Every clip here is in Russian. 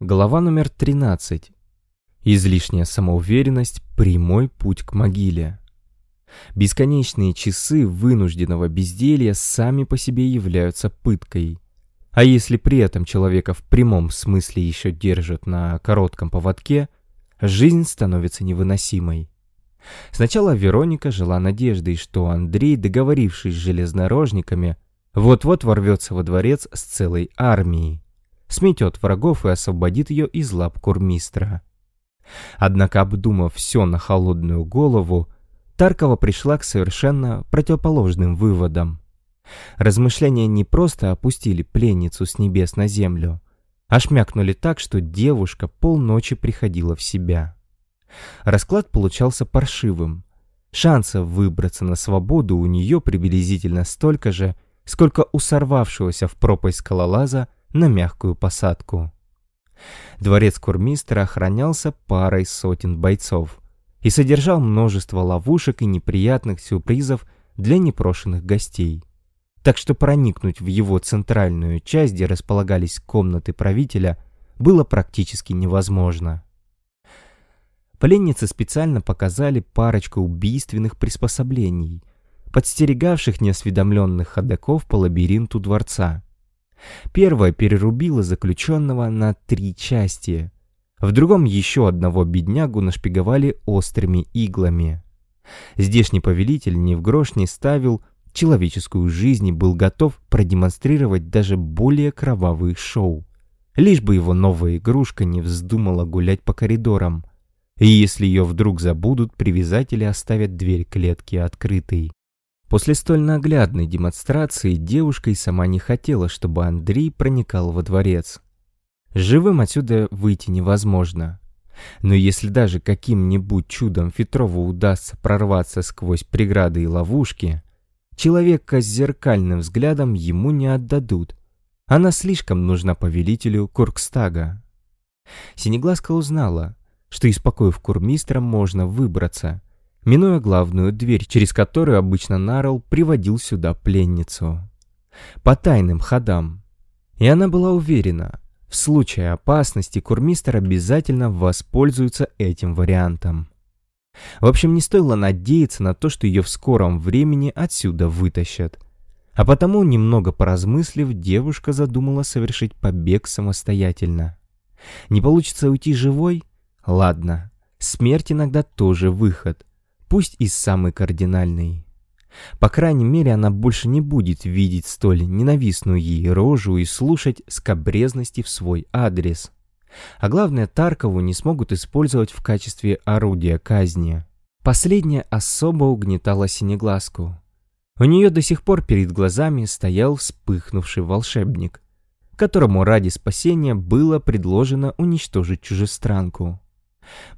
Глава номер 13. Излишняя самоуверенность – прямой путь к могиле. Бесконечные часы вынужденного безделья сами по себе являются пыткой. А если при этом человека в прямом смысле еще держат на коротком поводке, жизнь становится невыносимой. Сначала Вероника жила надеждой, что Андрей, договорившись с железнорожниками, вот-вот ворвется во дворец с целой армией сметет врагов и освободит ее из лап курмистра. Однако, обдумав все на холодную голову, Таркова пришла к совершенно противоположным выводам. Размышления не просто опустили пленницу с небес на землю, а шмякнули так, что девушка полночи приходила в себя. Расклад получался паршивым. Шансов выбраться на свободу у нее приблизительно столько же, сколько у сорвавшегося в пропасть скалолаза на мягкую посадку. Дворец курмистра охранялся парой сотен бойцов и содержал множество ловушек и неприятных сюрпризов для непрошенных гостей. Так что проникнуть в его центральную часть, где располагались комнаты правителя, было практически невозможно. Пленницы специально показали парочку убийственных приспособлений, подстерегавших неосведомленных ходоков по лабиринту дворца. Первая перерубила заключенного на три части. В другом еще одного беднягу нашпиговали острыми иглами. Здешний повелитель ни в грош не ставил человеческую жизнь и был готов продемонстрировать даже более кровавые шоу. Лишь бы его новая игрушка не вздумала гулять по коридорам. И если ее вдруг забудут, привязатели оставят дверь клетки открытой. После столь наглядной демонстрации девушка и сама не хотела, чтобы Андрей проникал во дворец. Живым отсюда выйти невозможно. Но если даже каким-нибудь чудом Фетрову удастся прорваться сквозь преграды и ловушки, человека с зеркальным взглядом ему не отдадут. Она слишком нужна повелителю Куркстага. Синеглазка узнала, что из покоев курмистра можно выбраться, минуя главную дверь, через которую обычно Нарл приводил сюда пленницу. По тайным ходам. И она была уверена, в случае опасности курмистер обязательно воспользуется этим вариантом. В общем, не стоило надеяться на то, что ее в скором времени отсюда вытащат. А потому, немного поразмыслив, девушка задумала совершить побег самостоятельно. Не получится уйти живой? Ладно, смерть иногда тоже выход пусть и самый кардинальный. По крайней мере, она больше не будет видеть столь ненавистную ей рожу и слушать скобрезности в свой адрес. А главное, Таркову не смогут использовать в качестве орудия казни. Последняя особо угнетала синеглазку. У нее до сих пор перед глазами стоял вспыхнувший волшебник, которому ради спасения было предложено уничтожить чужестранку.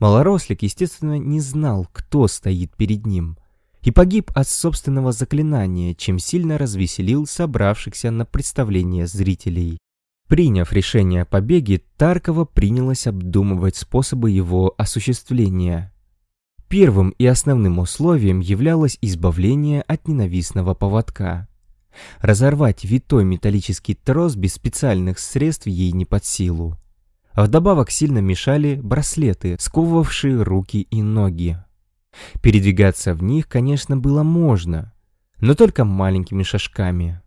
Малорослик, естественно, не знал, кто стоит перед ним, и погиб от собственного заклинания, чем сильно развеселил собравшихся на представление зрителей. Приняв решение о побеге, Таркова принялась обдумывать способы его осуществления. Первым и основным условием являлось избавление от ненавистного поводка. Разорвать витой металлический трос без специальных средств ей не под силу. Вдобавок сильно мешали браслеты, сковывавшие руки и ноги. Передвигаться в них, конечно, было можно, но только маленькими шажками.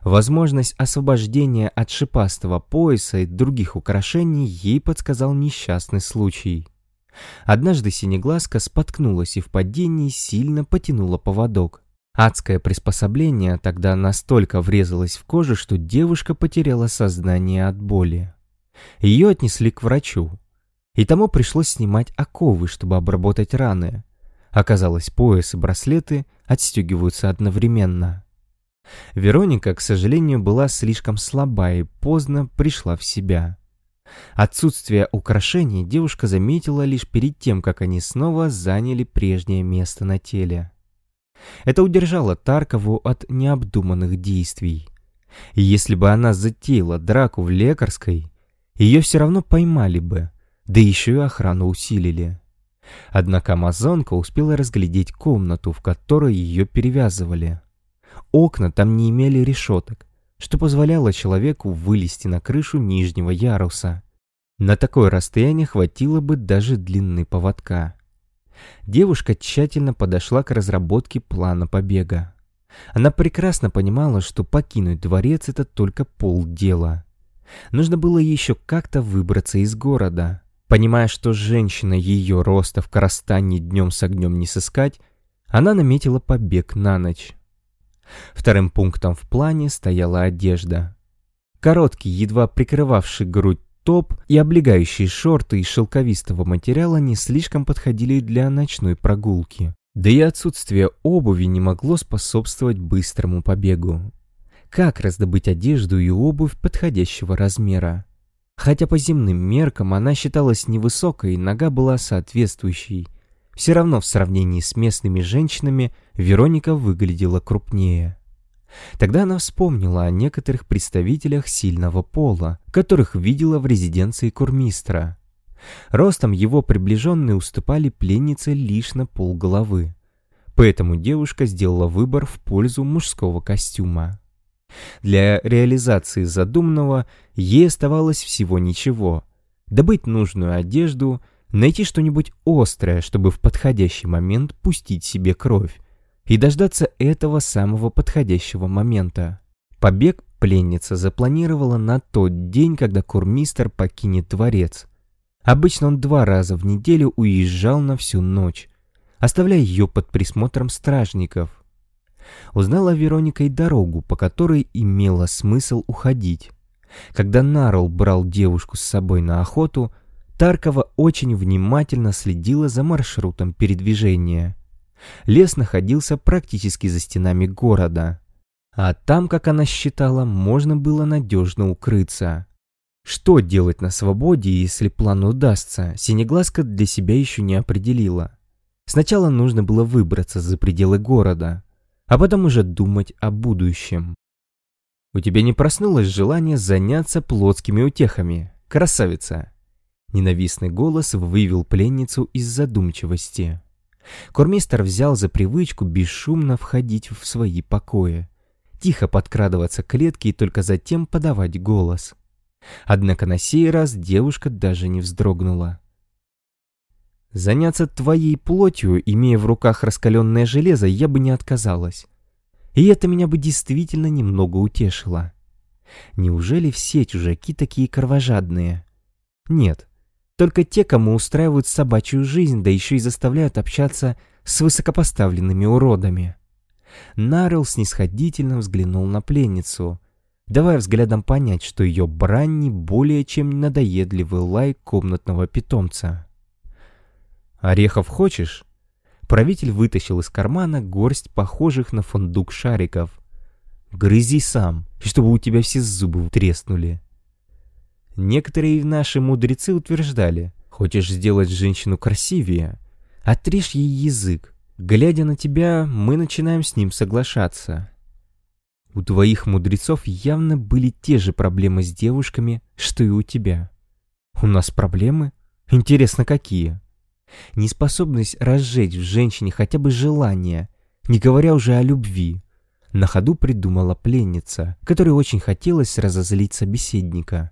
Возможность освобождения от шипастого пояса и других украшений ей подсказал несчастный случай. Однажды синеглазка споткнулась и в падении сильно потянула поводок. Адское приспособление тогда настолько врезалось в кожу, что девушка потеряла сознание от боли. Ее отнесли к врачу. И тому пришлось снимать оковы, чтобы обработать раны. Оказалось, пояс и браслеты отстегиваются одновременно. Вероника, к сожалению, была слишком слаба и поздно пришла в себя. Отсутствие украшений девушка заметила лишь перед тем, как они снова заняли прежнее место на теле. Это удержало Таркову от необдуманных действий. Если бы она затеяла драку в лекарской, ее все равно поймали бы, да еще и охрану усилили. Однако амазонка успела разглядеть комнату, в которой ее перевязывали. Окна там не имели решеток, что позволяло человеку вылезти на крышу нижнего яруса. На такое расстояние хватило бы даже длины поводка. Девушка тщательно подошла к разработке плана побега. Она прекрасно понимала, что покинуть дворец — это только полдела. Нужно было еще как-то выбраться из города. Понимая, что женщина ее роста в Карастане днем с огнем не сыскать, она наметила побег на ночь. Вторым пунктом в плане стояла одежда. Короткий, едва прикрывавший грудь топ и облегающие шорты из шелковистого материала не слишком подходили для ночной прогулки. Да и отсутствие обуви не могло способствовать быстрому побегу. Как раздобыть одежду и обувь подходящего размера? Хотя по земным меркам она считалась невысокой, нога была соответствующей. Все равно в сравнении с местными женщинами Вероника выглядела крупнее. Тогда она вспомнила о некоторых представителях сильного пола, которых видела в резиденции курмистра. Ростом его приближенные уступали пленнице лишь на полголовы. Поэтому девушка сделала выбор в пользу мужского костюма. Для реализации задуманного ей оставалось всего ничего. Добыть нужную одежду, найти что-нибудь острое, чтобы в подходящий момент пустить себе кровь, и дождаться этого самого подходящего момента. Побег пленница запланировала на тот день, когда курмистер покинет дворец. Обычно он два раза в неделю уезжал на всю ночь, оставляя ее под присмотром стражников. Узнала Вероника и дорогу, по которой имело смысл уходить. Когда Нарл брал девушку с собой на охоту, Таркова очень внимательно следила за маршрутом передвижения. Лес находился практически за стенами города. А там, как она считала, можно было надежно укрыться. Что делать на свободе, если план удастся, Синеглазка для себя еще не определила. Сначала нужно было выбраться за пределы города, а потом уже думать о будущем. У тебя не проснулось желание заняться плотскими утехами, красавица? Ненавистный голос вывел пленницу из задумчивости. Кормистер взял за привычку бесшумно входить в свои покои, тихо подкрадываться к клетке и только затем подавать голос. Однако на сей раз девушка даже не вздрогнула. Заняться твоей плотью, имея в руках раскаленное железо, я бы не отказалась. И это меня бы действительно немного утешило. Неужели все чужаки такие кровожадные? Нет, только те, кому устраивают собачью жизнь, да еще и заставляют общаться с высокопоставленными уродами. Нарл снисходительно взглянул на пленницу, давая взглядом понять, что ее брань не более чем надоедливый лай комнатного питомца. «Орехов хочешь?» Правитель вытащил из кармана горсть похожих на фундук шариков. «Грызи сам, чтобы у тебя все зубы треснули». Некоторые наши мудрецы утверждали, хочешь сделать женщину красивее, отрежь ей язык. Глядя на тебя, мы начинаем с ним соглашаться. У твоих мудрецов явно были те же проблемы с девушками, что и у тебя. У нас проблемы? Интересно, какие? Неспособность разжечь в женщине хотя бы желание, не говоря уже о любви. На ходу придумала пленница, которой очень хотелось разозлить собеседника.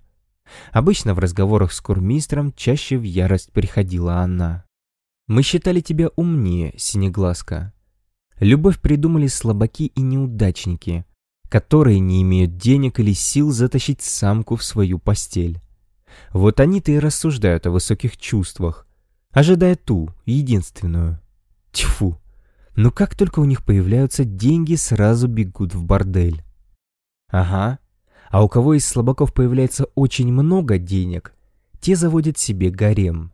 Обычно в разговорах с курмистром чаще в ярость приходила она. «Мы считали тебя умнее, Синеглазка. Любовь придумали слабаки и неудачники, которые не имеют денег или сил затащить самку в свою постель. Вот они-то и рассуждают о высоких чувствах, ожидая ту, единственную. Тьфу! Но как только у них появляются деньги, сразу бегут в бордель. Ага, а у кого из слабаков появляется очень много денег, те заводят себе гарем.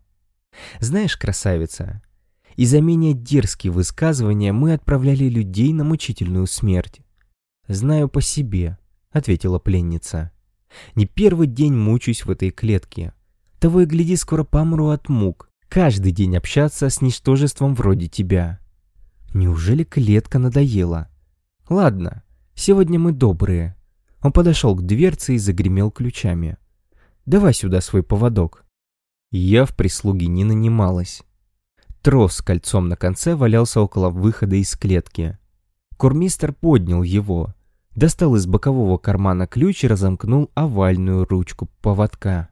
Знаешь, красавица, из-за менее дерзкие высказывания мы отправляли людей на мучительную смерть. «Знаю по себе», — ответила пленница. «Не первый день мучаюсь в этой клетке. Того и гляди, скоро помру от мук. Каждый день общаться с ничтожеством вроде тебя». Неужели клетка надоела? Ладно, сегодня мы добрые. Он подошел к дверце и загремел ключами. «Давай сюда свой поводок». Я в прислуге не нанималась. Трос с кольцом на конце валялся около выхода из клетки. Курмистер поднял его, достал из бокового кармана ключ и разомкнул овальную ручку поводка.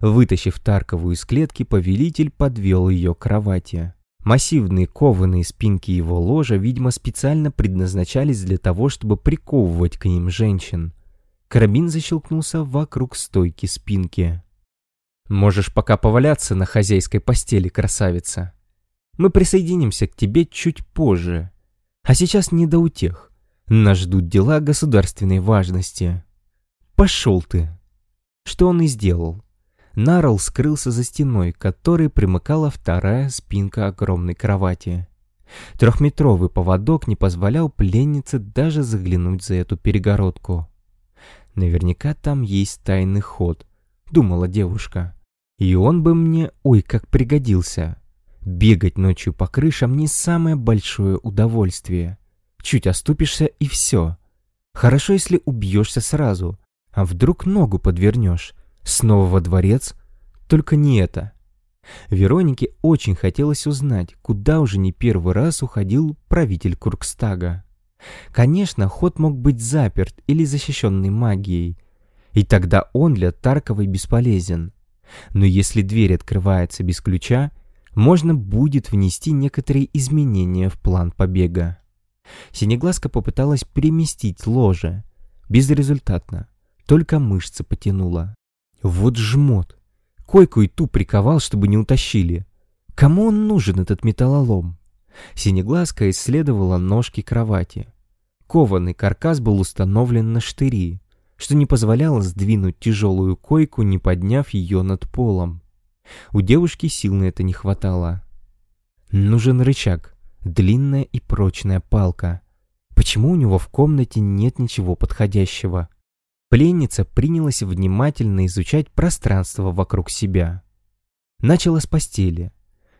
Вытащив Таркову из клетки, повелитель подвел ее к кровати. Массивные кованые спинки его ложа, видимо, специально предназначались для того, чтобы приковывать к ним женщин. Карабин защелкнулся вокруг стойки спинки. «Можешь пока поваляться на хозяйской постели, красавица. Мы присоединимся к тебе чуть позже. А сейчас не до утех. Нас ждут дела государственной важности. Пошел ты!» Что он и сделал. Нарл скрылся за стеной, к которой примыкала вторая спинка огромной кровати. Трехметровый поводок не позволял пленнице даже заглянуть за эту перегородку. Наверняка там есть тайный ход, думала девушка. И он бы мне, ой, как пригодился. Бегать ночью по крышам не самое большое удовольствие. Чуть оступишься и все. Хорошо, если убьешься сразу. А вдруг ногу подвернешь? Снова во дворец? Только не это. Веронике очень хотелось узнать, куда уже не первый раз уходил правитель Куркстага. Конечно, ход мог быть заперт или защищенный магией, и тогда он для Тарковой бесполезен. Но если дверь открывается без ключа, можно будет внести некоторые изменения в план побега. Синеглазка попыталась переместить ложе. Безрезультатно. Только мышцы потянула. Вот жмот. Койку и ту приковал, чтобы не утащили. Кому он нужен, этот металлолом? Синеглазка исследовала ножки кровати. Кованый каркас был установлен на штыри, что не позволяло сдвинуть тяжелую койку, не подняв ее над полом. У девушки сил на это не хватало. Нужен рычаг, длинная и прочная палка. Почему у него в комнате нет ничего подходящего? Пленница принялась внимательно изучать пространство вокруг себя. Начала с постели.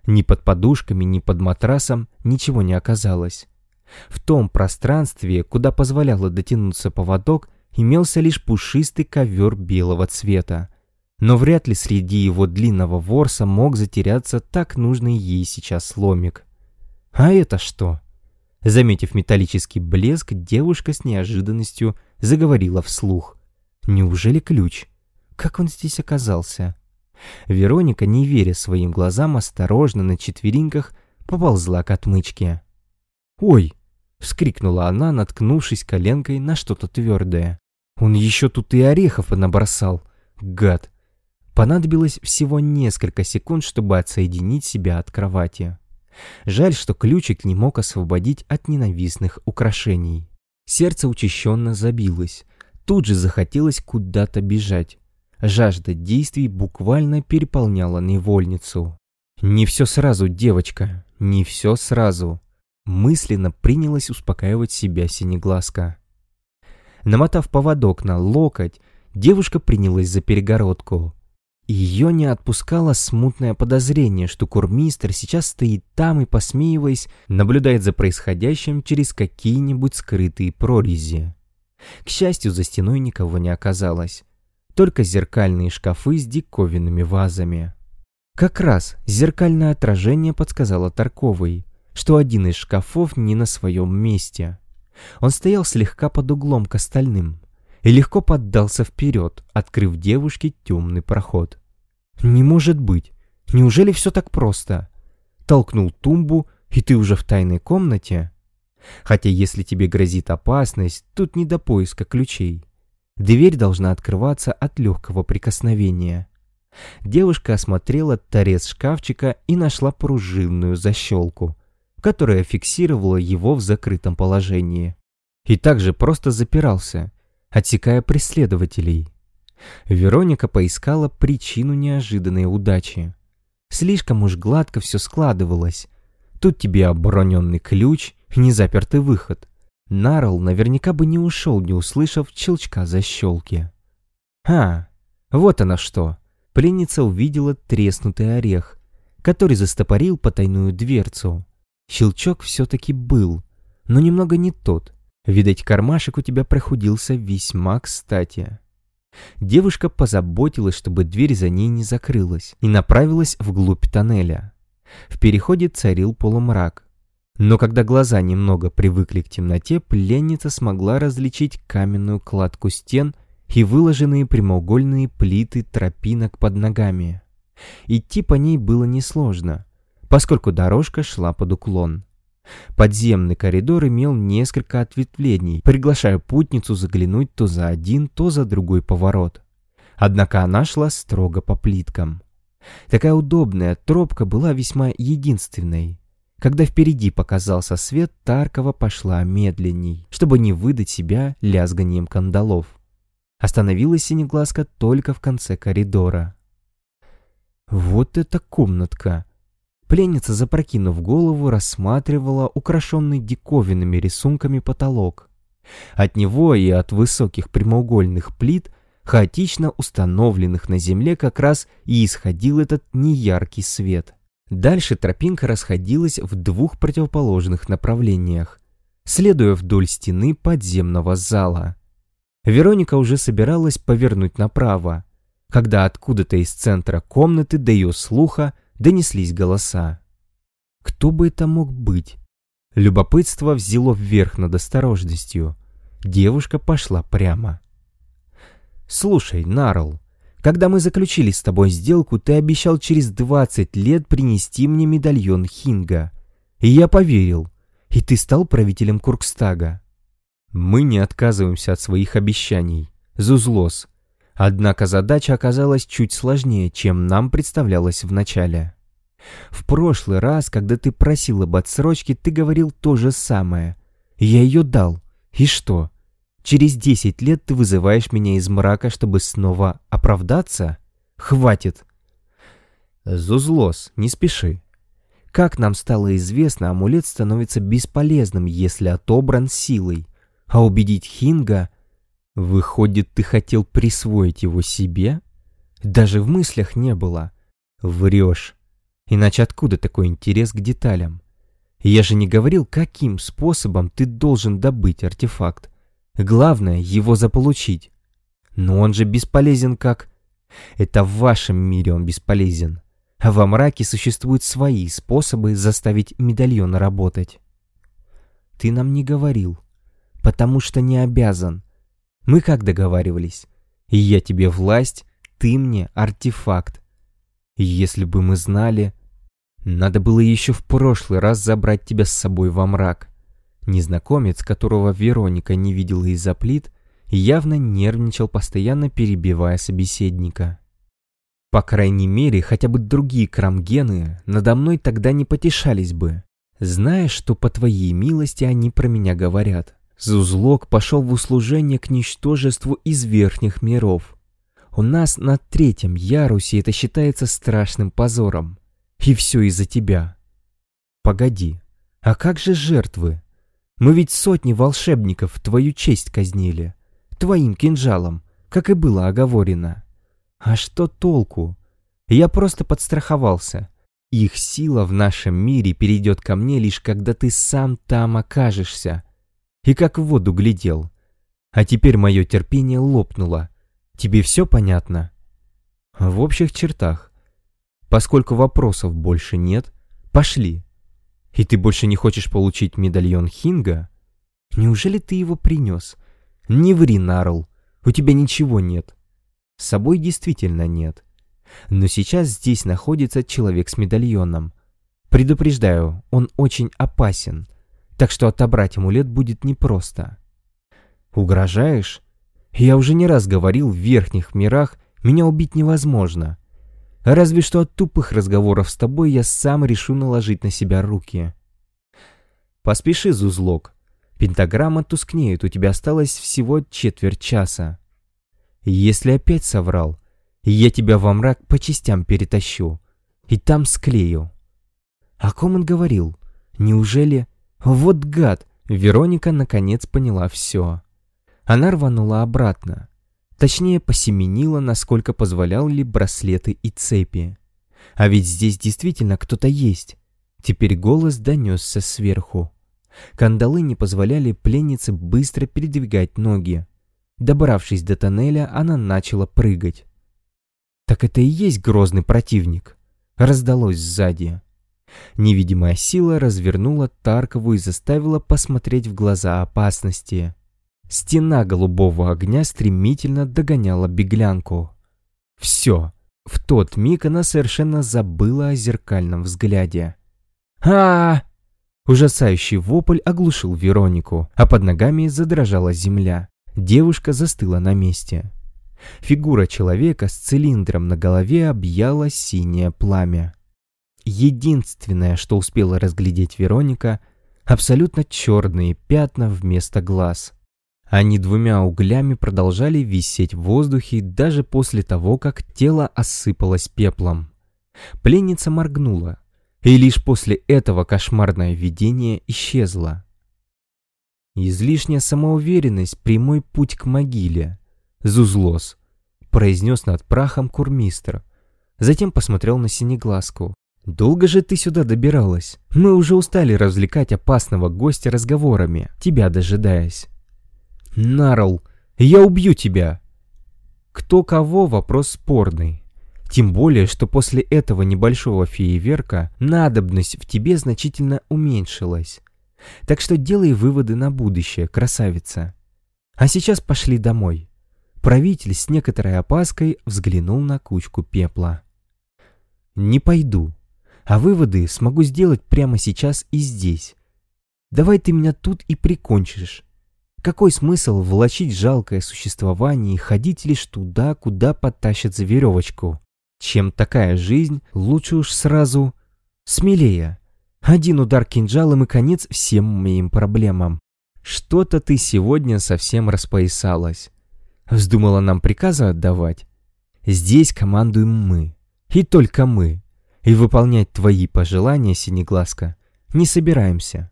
Ни под подушками, ни под матрасом ничего не оказалось. В том пространстве, куда позволяло дотянуться поводок, имелся лишь пушистый ковер белого цвета. Но вряд ли среди его длинного ворса мог затеряться так нужный ей сейчас ломик. А это что? Заметив металлический блеск, девушка с неожиданностью заговорила вслух. Неужели ключ? Как он здесь оказался? Вероника, не веря своим глазам, осторожно на четвереньках поползла к отмычке. «Ой!» — вскрикнула она, наткнувшись коленкой на что-то твердое. «Он еще тут и орехов набросал! Гад!» Понадобилось всего несколько секунд, чтобы отсоединить себя от кровати. Жаль, что ключик не мог освободить от ненавистных украшений. Сердце учащенно забилось. Тут же захотелось куда-то бежать. Жажда действий буквально переполняла невольницу. «Не все сразу, девочка, не все сразу», мысленно принялась успокаивать себя синеглазка. Намотав поводок на локоть, девушка принялась за перегородку. Ее не отпускало смутное подозрение, что курмистр сейчас стоит там и, посмеиваясь, наблюдает за происходящим через какие-нибудь скрытые прорези. К счастью, за стеной никого не оказалось. Только зеркальные шкафы с диковинными вазами. Как раз зеркальное отражение подсказало Тарковой, что один из шкафов не на своем месте. Он стоял слегка под углом к остальным и легко поддался вперед, открыв девушке темный проход. «Не может быть! Неужели все так просто?» Толкнул тумбу, и ты уже в тайной комнате? Хотя если тебе грозит опасность, тут не до поиска ключей. Дверь должна открываться от легкого прикосновения. Девушка осмотрела торец шкафчика и нашла пружинную защелку, которая фиксировала его в закрытом положении. И также просто запирался, отсекая преследователей. Вероника поискала причину неожиданной удачи. Слишком уж гладко все складывалось. Тут тебе обороненный ключ, незапертый выход. Нарл наверняка бы не ушел, не услышав щелчка защелки. А, вот она что. Пленница увидела треснутый орех, который застопорил потайную дверцу. Щелчок все-таки был, но немного не тот. Видать, кармашек у тебя прохудился весьма кстати. Девушка позаботилась, чтобы дверь за ней не закрылась, и направилась вглубь тоннеля. В переходе царил полумрак. Но когда глаза немного привыкли к темноте, пленница смогла различить каменную кладку стен и выложенные прямоугольные плиты тропинок под ногами. Идти по ней было несложно, поскольку дорожка шла под уклон. Подземный коридор имел несколько ответвлений, приглашая путницу заглянуть то за один, то за другой поворот. Однако она шла строго по плиткам. Такая удобная тропка была весьма единственной. Когда впереди показался свет, Таркова пошла медленней, чтобы не выдать себя лязганием кандалов. Остановилась синеглазка только в конце коридора. «Вот это комнатка!» Пленница, запрокинув голову, рассматривала украшенный диковинными рисунками потолок. От него и от высоких прямоугольных плит, хаотично установленных на земле, как раз и исходил этот неяркий свет. Дальше тропинка расходилась в двух противоположных направлениях, следуя вдоль стены подземного зала. Вероника уже собиралась повернуть направо, когда откуда-то из центра комнаты до ее слуха донеслись голоса. Кто бы это мог быть? Любопытство взяло вверх над осторожностью. Девушка пошла прямо. «Слушай, Нарл, когда мы заключили с тобой сделку, ты обещал через 20 лет принести мне медальон Хинга. И я поверил. И ты стал правителем Куркстага. Мы не отказываемся от своих обещаний. Зузлос. Однако задача оказалась чуть сложнее, чем нам представлялось вначале. В прошлый раз, когда ты просил об отсрочке, ты говорил то же самое. Я ее дал. И что? Через десять лет ты вызываешь меня из мрака, чтобы снова оправдаться? Хватит. Зузлос, не спеши. Как нам стало известно, амулет становится бесполезным, если отобран силой. А убедить Хинга... Выходит, ты хотел присвоить его себе? Даже в мыслях не было. Врешь. Иначе откуда такой интерес к деталям? Я же не говорил, каким способом ты должен добыть артефакт. Главное — его заполучить. Но он же бесполезен как... Это в вашем мире он бесполезен. А во мраке существуют свои способы заставить медальон работать. Ты нам не говорил, потому что не обязан. Мы как договаривались? Я тебе власть, ты мне артефакт. Если бы мы знали... Надо было еще в прошлый раз забрать тебя с собой во мрак. Незнакомец, которого Вероника не видела из-за плит, явно нервничал, постоянно перебивая собеседника. По крайней мере, хотя бы другие крамгены надо мной тогда не потешались бы. Знаешь, что по твоей милости они про меня говорят? Зузлок пошел в услужение к ничтожеству из верхних миров. У нас на третьем ярусе это считается страшным позором. И все из-за тебя. Погоди, а как же жертвы? Мы ведь сотни волшебников твою честь казнили. Твоим кинжалом, как и было оговорено. А что толку? Я просто подстраховался. Их сила в нашем мире перейдет ко мне лишь когда ты сам там окажешься. И как в воду глядел. А теперь мое терпение лопнуло. Тебе все понятно? В общих чертах. Поскольку вопросов больше нет, пошли. И ты больше не хочешь получить медальон Хинга? Неужели ты его принес? Не ври, Нарл, у тебя ничего нет. С собой действительно нет. Но сейчас здесь находится человек с медальоном. Предупреждаю, он очень опасен, так что отобрать амулет будет непросто. Угрожаешь? Я уже не раз говорил, в верхних мирах меня убить невозможно. Разве что от тупых разговоров с тобой я сам решу наложить на себя руки. Поспеши, Зузлок. Пентаграмма тускнеет, у тебя осталось всего четверть часа. Если опять соврал, я тебя во мрак по частям перетащу и там склею. О ком он говорил? Неужели... Вот гад! Вероника наконец поняла все. Она рванула обратно. Точнее, посеменила, насколько позволяли браслеты и цепи. А ведь здесь действительно кто-то есть. Теперь голос донесся сверху. Кандалы не позволяли пленнице быстро передвигать ноги. Добравшись до тоннеля, она начала прыгать. «Так это и есть грозный противник!» Раздалось сзади. Невидимая сила развернула Таркову и заставила посмотреть в глаза опасности. Стена голубого огня стремительно догоняла беглянку. Все. В тот миг она совершенно забыла о зеркальном взгляде. а, Ужасающий вопль оглушил Веронику, а под ногами задрожала земля. Девушка застыла на месте. Фигура человека с цилиндром на голове объяла синее пламя. Единственное, что успела разглядеть Вероника, абсолютно черные пятна вместо глаз. Они двумя углями продолжали висеть в воздухе даже после того, как тело осыпалось пеплом. Пленница моргнула, и лишь после этого кошмарное видение исчезло. «Излишняя самоуверенность — прямой путь к могиле», — Зузлос, произнес над прахом курмистр. Затем посмотрел на синеглазку. «Долго же ты сюда добиралась? Мы уже устали развлекать опасного гостя разговорами, тебя дожидаясь». «Нарл, я убью тебя!» Кто кого – вопрос спорный. Тем более, что после этого небольшого фейерверка надобность в тебе значительно уменьшилась. Так что делай выводы на будущее, красавица. А сейчас пошли домой. Правитель с некоторой опаской взглянул на кучку пепла. «Не пойду», а выводы смогу сделать прямо сейчас и здесь. Давай ты меня тут и прикончишь. Какой смысл влачить жалкое существование и ходить лишь туда, куда потащат за веревочку? Чем такая жизнь, лучше уж сразу смелее. Один удар кинжалом и конец всем моим проблемам. Что-то ты сегодня совсем распоясалась. Вздумала нам приказы отдавать? Здесь командуем мы. И только мы и выполнять твои пожелания, Синеглазка, не собираемся.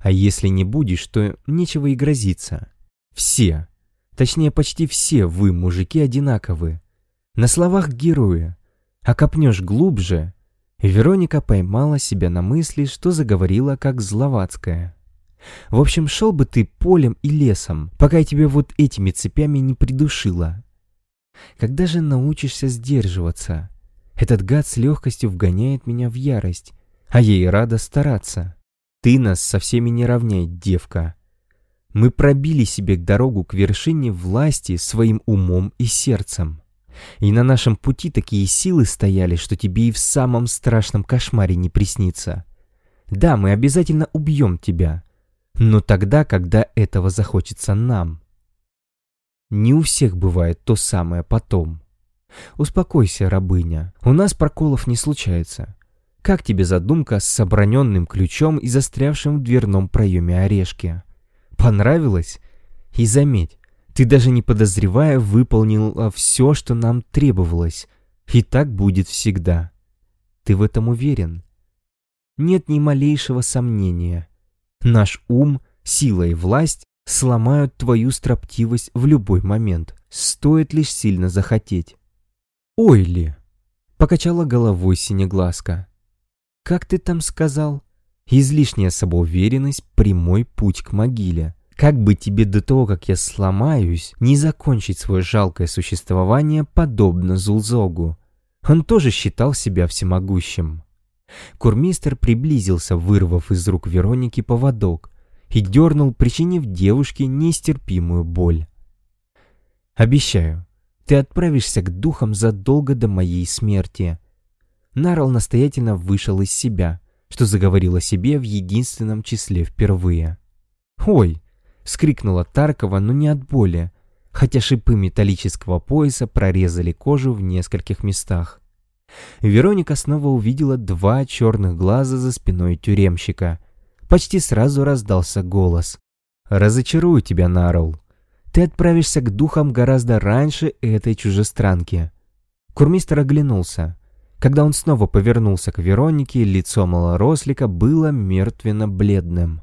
А если не будешь, то нечего и грозиться. Все, точнее почти все вы, мужики, одинаковы. На словах героя, а копнешь глубже, Вероника поймала себя на мысли, что заговорила как Зловацкая. В общем, шел бы ты полем и лесом, пока я тебя вот этими цепями не придушила. Когда же научишься сдерживаться? Этот гад с легкостью вгоняет меня в ярость, а ей рада стараться. Ты нас со всеми не равняй, девка. Мы пробили себе дорогу к вершине власти своим умом и сердцем. И на нашем пути такие силы стояли, что тебе и в самом страшном кошмаре не приснится. Да, мы обязательно убьем тебя, но тогда, когда этого захочется нам. Не у всех бывает то самое потом. «Успокойся, рабыня, у нас проколов не случается. Как тебе задумка с оброненным ключом и застрявшим в дверном проеме орешки? Понравилось? И заметь, ты даже не подозревая выполнил все, что нам требовалось. И так будет всегда. Ты в этом уверен? Нет ни малейшего сомнения. Наш ум, сила и власть сломают твою строптивость в любой момент. Стоит лишь сильно захотеть. «Ой ли!» — покачала головой синеглазка. «Как ты там сказал? Излишняя самоуверенность — прямой путь к могиле. Как бы тебе до того, как я сломаюсь, не закончить свое жалкое существование подобно Зулзогу? Он тоже считал себя всемогущим». Курмистер приблизился, вырвав из рук Вероники поводок, и дернул, причинив девушке нестерпимую боль. «Обещаю, ты отправишься к духам задолго до моей смерти». Нарл настоятельно вышел из себя, что заговорил о себе в единственном числе впервые. «Ой!» — вскрикнула Таркова, но не от боли, хотя шипы металлического пояса прорезали кожу в нескольких местах. Вероника снова увидела два черных глаза за спиной тюремщика. Почти сразу раздался голос. «Разочарую тебя, Нарл ты отправишься к духам гораздо раньше этой чужестранки». Курмистр оглянулся. Когда он снова повернулся к Веронике, лицо малорослика было мертвенно-бледным.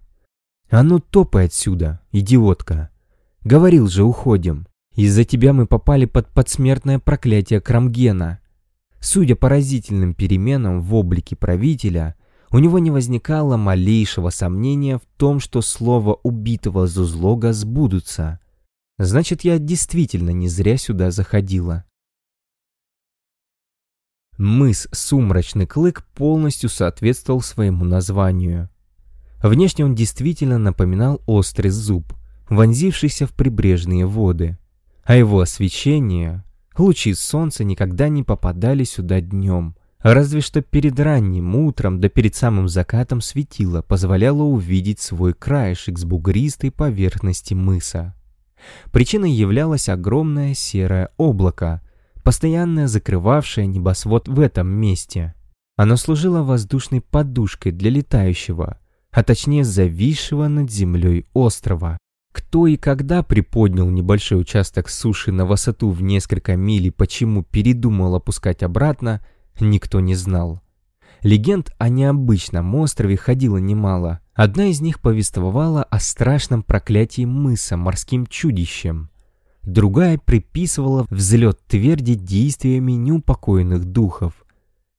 «А ну топай отсюда, идиотка! Говорил же, уходим. Из-за тебя мы попали под подсмертное проклятие Крамгена». Судя по разительным переменам в облике правителя, у него не возникало малейшего сомнения в том, что слово убитого Зузлога сбудутся. Значит, я действительно не зря сюда заходила. Мыс Сумрачный Клык полностью соответствовал своему названию. Внешне он действительно напоминал острый зуб, вонзившийся в прибрежные воды, а его освещение, лучи солнца никогда не попадали сюда днем, разве что перед ранним утром да перед самым закатом светило позволяло увидеть свой краешек с бугристой поверхности мыса. Причиной являлось огромное серое облако, постоянно закрывавшее небосвод в этом месте. Оно служило воздушной подушкой для летающего, а точнее зависшего над землей острова. Кто и когда приподнял небольшой участок суши на высоту в несколько миль и почему передумал опускать обратно, никто не знал. Легенд о необычном острове ходило немало. Одна из них повествовала о страшном проклятии мыса морским чудищем. Другая приписывала взлет тверди действиями неупокоенных духов.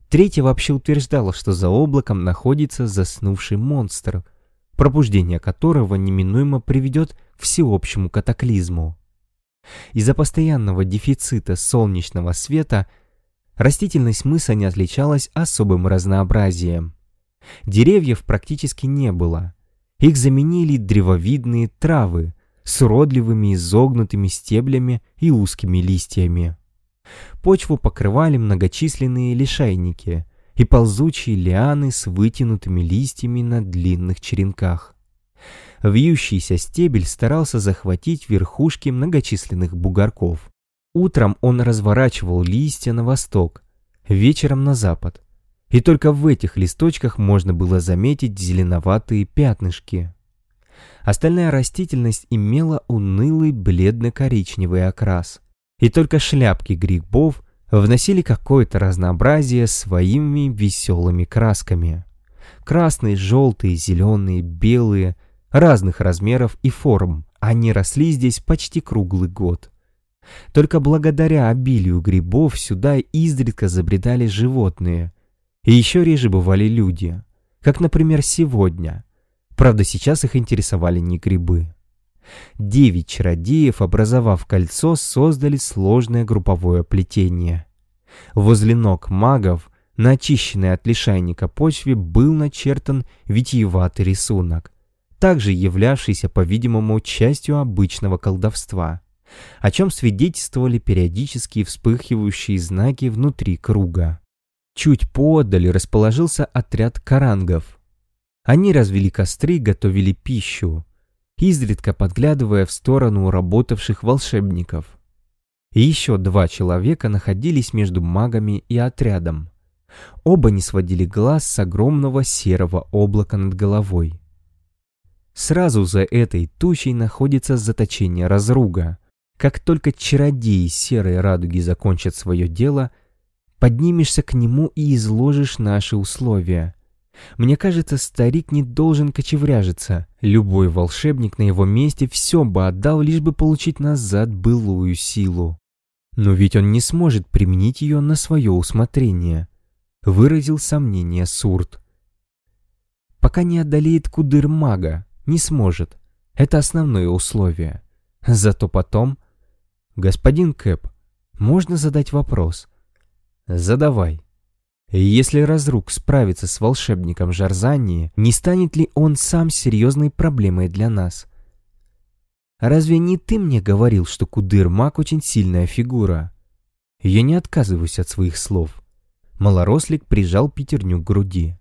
Третья вообще утверждала, что за облаком находится заснувший монстр, пробуждение которого неминуемо приведет к всеобщему катаклизму. Из-за постоянного дефицита солнечного света растительность мыса не отличалась особым разнообразием. Деревьев практически не было. Их заменили древовидные травы с уродливыми изогнутыми стеблями и узкими листьями. Почву покрывали многочисленные лишайники и ползучие лианы с вытянутыми листьями на длинных черенках. Вьющийся стебель старался захватить верхушки многочисленных бугорков. Утром он разворачивал листья на восток, вечером на запад. И только в этих листочках можно было заметить зеленоватые пятнышки. Остальная растительность имела унылый бледно-коричневый окрас и только шляпки грибов вносили какое-то разнообразие своими веселыми красками. Красные, желтые, зеленые, белые, разных размеров и форм, они росли здесь почти круглый год. Только благодаря обилию грибов сюда изредка забредали животные, и еще реже бывали люди, как, например, сегодня. Правда, сейчас их интересовали не грибы. Девять чародеев, образовав кольцо, создали сложное групповое плетение. Возле ног магов, на очищенной от лишайника почве, был начертан витиеватый рисунок, также являвшийся, по-видимому, частью обычного колдовства, о чем свидетельствовали периодически вспыхивающие знаки внутри круга. Чуть поодаль расположился отряд карангов. Они развели костры, готовили пищу, изредка подглядывая в сторону работавших волшебников. И еще два человека находились между магами и отрядом. Оба не сводили глаз с огромного серого облака над головой. Сразу за этой тучей находится заточение разруга. Как только чародеи серой радуги закончат свое дело, поднимешься к нему и изложишь наши условия. Мне кажется, старик не должен кочевряжиться. Любой волшебник на его месте все бы отдал, лишь бы получить назад былую силу. Но ведь он не сможет применить ее на свое усмотрение. Выразил сомнение Сурт. Пока не одолеет кудыр мага, не сможет. Это основное условие. Зато потом... Господин Кэп, можно задать вопрос? Задавай. Если Разрук справится с волшебником Жарзании, не станет ли он сам серьезной проблемой для нас? Разве не ты мне говорил, что Кудыр-маг очень сильная фигура? Я не отказываюсь от своих слов. Малорослик прижал пятерню к груди.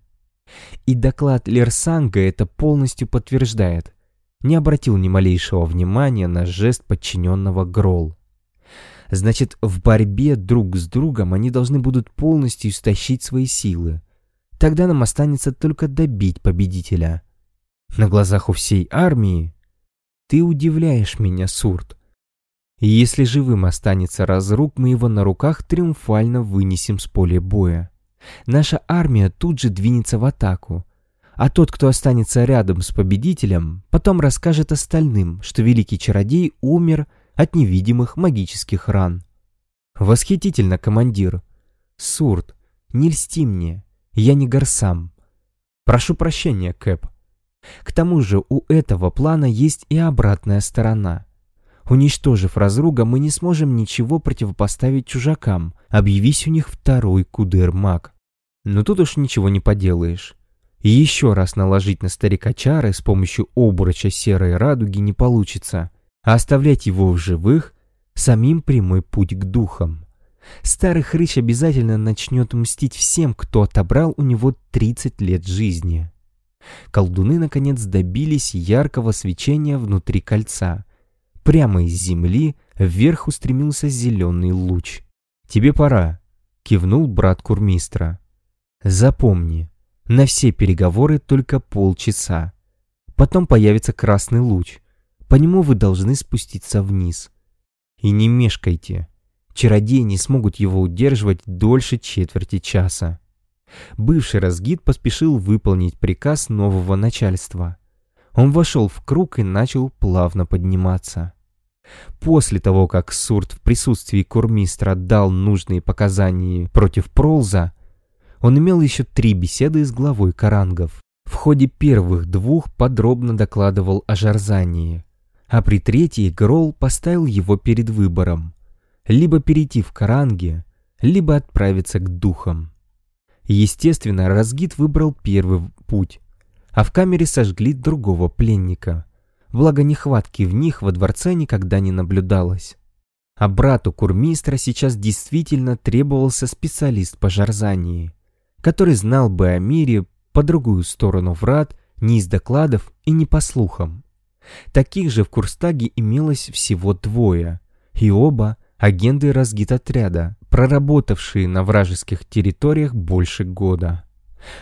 И доклад Лерсанга это полностью подтверждает. Не обратил ни малейшего внимания на жест подчиненного Гролл. Значит, в борьбе друг с другом они должны будут полностью истощить свои силы. Тогда нам останется только добить победителя. На глазах у всей армии? Ты удивляешь меня, Сурт. Если живым останется разрук, мы его на руках триумфально вынесем с поля боя. Наша армия тут же двинется в атаку. А тот, кто останется рядом с победителем, потом расскажет остальным, что великий чародей умер от невидимых магических ран. Восхитительно, командир. Сурт, не льсти мне, я не Гарсам. Прошу прощения, Кэп. К тому же у этого плана есть и обратная сторона. Уничтожив разруга, мы не сможем ничего противопоставить чужакам, объявись у них второй кудыр-маг. Но тут уж ничего не поделаешь. Еще раз наложить на старика чары с помощью обруча серой радуги не получится, а оставлять его в живых — самим прямой путь к духам. Старый хрыч обязательно начнет мстить всем, кто отобрал у него 30 лет жизни. Колдуны, наконец, добились яркого свечения внутри кольца. Прямо из земли вверх устремился зеленый луч. «Тебе пора», — кивнул брат Курмистра. «Запомни, на все переговоры только полчаса. Потом появится красный луч. По нему вы должны спуститься вниз. И не мешкайте. Чародеи не смогут его удерживать дольше четверти часа. Бывший разгид поспешил выполнить приказ нового начальства. Он вошел в круг и начал плавно подниматься. После того, как Сурт в присутствии курмистра дал нужные показания против Пролза, он имел еще три беседы с главой Карангов. В ходе первых двух подробно докладывал о Жарзании, а при третьей Грол поставил его перед выбором – либо перейти в Каранги, либо отправиться к духам. Естественно, Разгид выбрал первый путь, а в камере сожгли другого пленника. Благо нехватки в них во дворце никогда не наблюдалось. А брату Курмистра сейчас действительно требовался специалист по жарзании, который знал бы о мире по другую сторону врат, не из докладов и не по слухам. Таких же в Курстаге имелось всего двое, и оба агенты разгид-отряда, проработавшие на вражеских территориях больше года.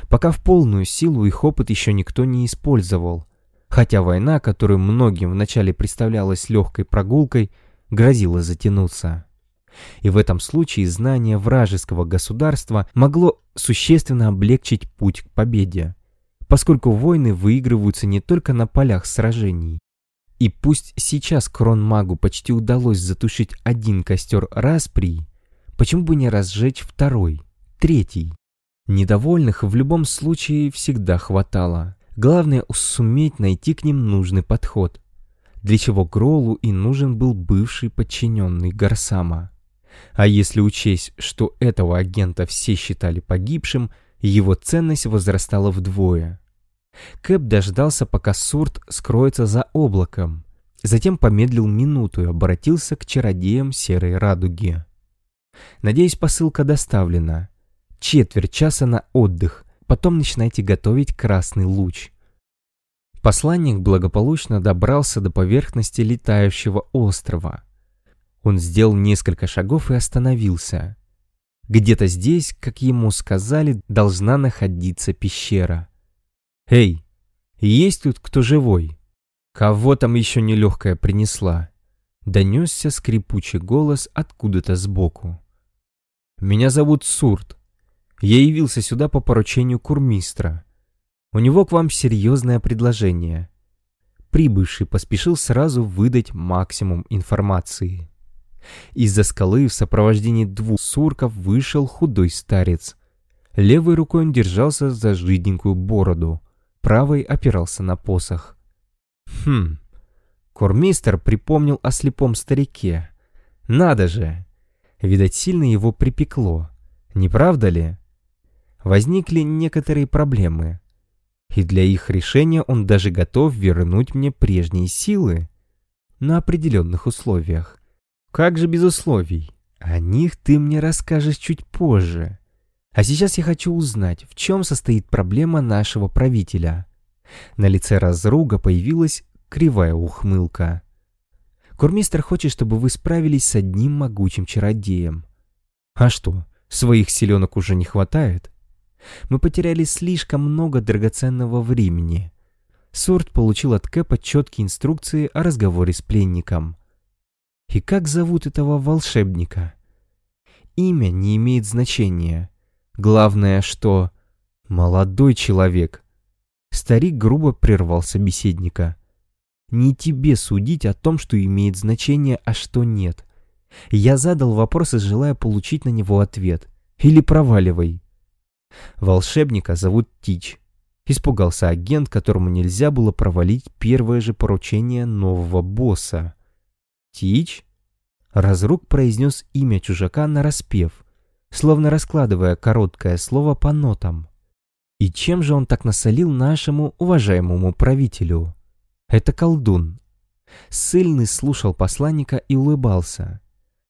Пока в полную силу их опыт еще никто не использовал, хотя война, которую многим вначале представлялась легкой прогулкой, грозила затянуться. И в этом случае знание вражеского государства могло существенно облегчить путь к победе, поскольку войны выигрываются не только на полях сражений. И пусть сейчас Кронмагу почти удалось затушить один костер распри, Почему бы не разжечь второй, третий? Недовольных в любом случае всегда хватало. Главное суметь найти к ним нужный подход. Для чего Гролу и нужен был бывший подчиненный Гарсама. А если учесть, что этого агента все считали погибшим, его ценность возрастала вдвое. Кэп дождался, пока Сурт скроется за облаком. Затем помедлил минуту и обратился к чародеям Серой Радуги. Надеюсь, посылка доставлена. Четверть часа на отдых, потом начинайте готовить красный луч. Посланник благополучно добрался до поверхности летающего острова. Он сделал несколько шагов и остановился. Где-то здесь, как ему сказали, должна находиться пещера. «Эй, есть тут кто живой? Кого там еще нелегкая принесла?» Донесся скрипучий голос откуда-то сбоку. Меня зовут Сурт. Я явился сюда по поручению курмистра. У него к вам серьезное предложение. Прибывший поспешил сразу выдать максимум информации. Из-за скалы в сопровождении двух сурков вышел худой старец. Левой рукой он держался за жиденькую бороду, правой опирался на посох. Хм, Кормистер припомнил о слепом старике. Надо же, Видать, сильно его припекло. Не правда ли? Возникли некоторые проблемы. И для их решения он даже готов вернуть мне прежние силы. На определенных условиях. Как же без условий? О них ты мне расскажешь чуть позже. А сейчас я хочу узнать, в чем состоит проблема нашего правителя. На лице разруга появилась кривая ухмылка. Курмистр хочет, чтобы вы справились с одним могучим чародеем. А что, своих селенок уже не хватает? Мы потеряли слишком много драгоценного времени. Сорт получил от Кэпа четкие инструкции о разговоре с пленником. И как зовут этого волшебника? Имя не имеет значения. Главное, что... Молодой человек. Старик грубо прервал собеседника. Не тебе судить о том, что имеет значение, а что нет. Я задал вопрос и желаю получить на него ответ. Или проваливай. Волшебника зовут Тич. Испугался агент, которому нельзя было провалить первое же поручение нового босса. Тич? Разрук произнес имя чужака на распев, словно раскладывая короткое слово по нотам. И чем же он так насолил нашему уважаемому правителю? Это колдун. Сыльный слушал посланника и улыбался.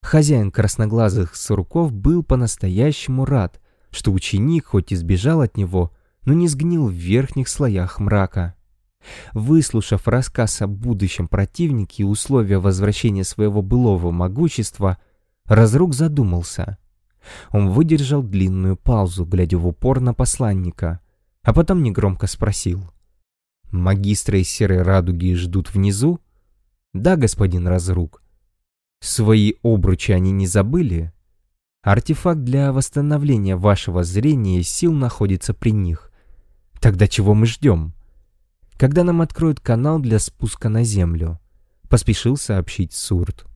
Хозяин красноглазых сурков был по-настоящему рад, что ученик хоть и сбежал от него, но не сгнил в верхних слоях мрака. Выслушав рассказ о будущем противнике и условия возвращения своего былого могущества, Разрук задумался. Он выдержал длинную паузу, глядя в упор на посланника, а потом негромко спросил. «Магистры из Серой Радуги ждут внизу?» «Да, господин Разрук». «Свои обручи они не забыли?» «Артефакт для восстановления вашего зрения и сил находится при них. Тогда чего мы ждем?» «Когда нам откроют канал для спуска на землю?» Поспешил сообщить Сурт.